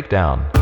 breakdown.